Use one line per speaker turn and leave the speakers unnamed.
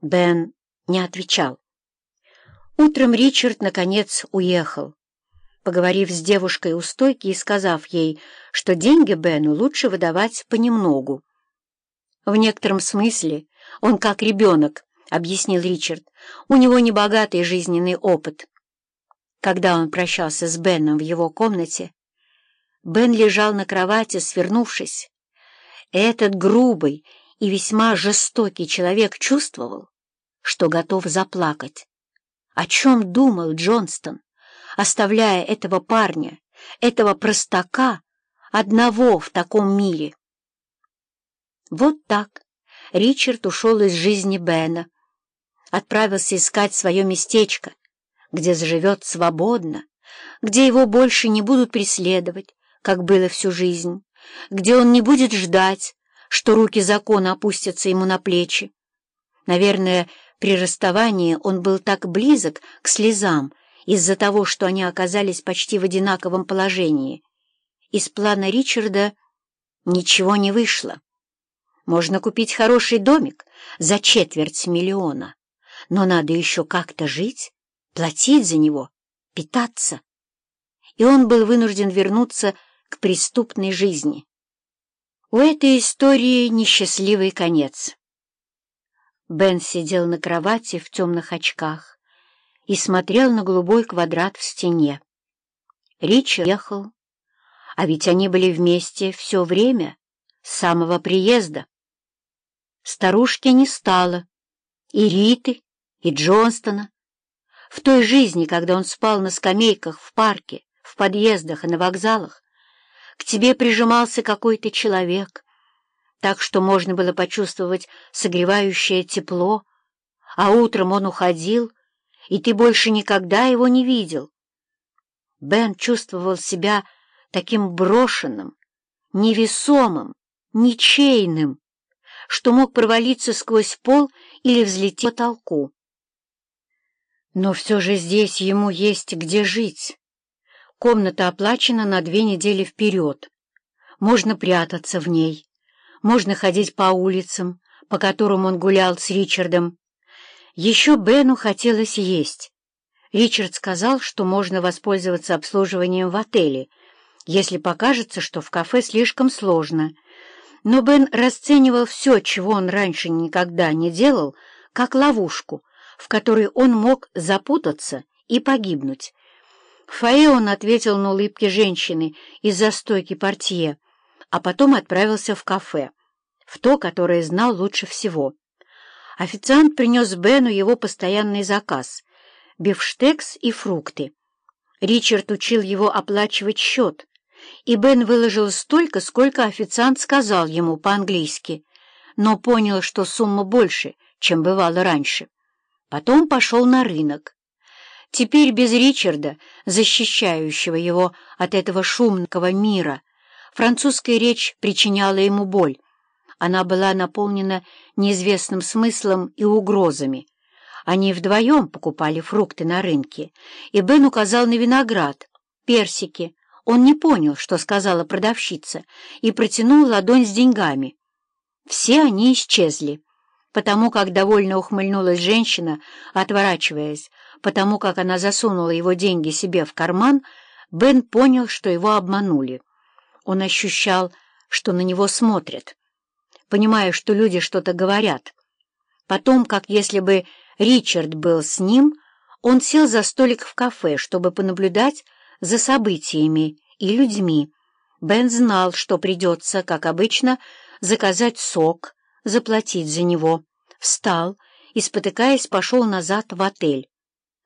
Бен не отвечал. Утром Ричард, наконец, уехал, поговорив с девушкой у стойки и сказав ей, что деньги Бену лучше выдавать понемногу. «В некотором смысле он как ребенок», — объяснил Ричард. «У него небогатый жизненный опыт». Когда он прощался с Беном в его комнате, Бен лежал на кровати, свернувшись. Этот грубый и весьма жестокий человек чувствовал, что готов заплакать. О чем думал Джонстон, оставляя этого парня, этого простака, одного в таком мире? Вот так Ричард ушел из жизни Бена, отправился искать свое местечко, где заживет свободно, где его больше не будут преследовать, как было всю жизнь, где он не будет ждать, что руки закона опустятся ему на плечи. Наверное, при расставании он был так близок к слезам из-за того, что они оказались почти в одинаковом положении. Из плана Ричарда ничего не вышло. Можно купить хороший домик за четверть миллиона, но надо еще как-то жить, платить за него, питаться. И он был вынужден вернуться к преступной жизни. У этой истории несчастливый конец. Бен сидел на кровати в темных очках и смотрел на голубой квадрат в стене. Ричард ехал, а ведь они были вместе все время, с самого приезда. Старушки не стало, и Риты, и Джонстона. В той жизни, когда он спал на скамейках в парке, в подъездах и на вокзалах, к тебе прижимался какой-то человек, так что можно было почувствовать согревающее тепло, а утром он уходил, и ты больше никогда его не видел. Бен чувствовал себя таким брошенным, невесомым, ничейным, что мог провалиться сквозь пол или взлететь к потолку. Но все же здесь ему есть где жить. Комната оплачена на две недели вперед. Можно прятаться в ней. Можно ходить по улицам, по которым он гулял с Ричардом. Еще Бену хотелось есть. Ричард сказал, что можно воспользоваться обслуживанием в отеле, если покажется, что в кафе слишком сложно. Но Бен расценивал все, чего он раньше никогда не делал, как ловушку, в которой он мог запутаться и погибнуть. В он ответил на улыбки женщины из-за стойки портье, а потом отправился в кафе, в то, которое знал лучше всего. Официант принес Бену его постоянный заказ — бифштекс и фрукты. Ричард учил его оплачивать счет, и Бен выложил столько, сколько официант сказал ему по-английски, но понял, что сумма больше, чем бывало раньше. Потом пошел на рынок. Теперь без Ричарда, защищающего его от этого шумного мира, французская речь причиняла ему боль. Она была наполнена неизвестным смыслом и угрозами. Они вдвоем покупали фрукты на рынке, и Бен указал на виноград, персики. Он не понял, что сказала продавщица, и протянул ладонь с деньгами. Все они исчезли потому как довольно ухмыльнулась женщина, отворачиваясь, потому как она засунула его деньги себе в карман, Бен понял, что его обманули. Он ощущал, что на него смотрят, понимая, что люди что-то говорят. Потом, как если бы Ричард был с ним, он сел за столик в кафе, чтобы понаблюдать за событиями и людьми. Бен знал, что придется, как обычно, заказать сок, заплатить за него. Встал и, спотыкаясь, пошел назад в отель.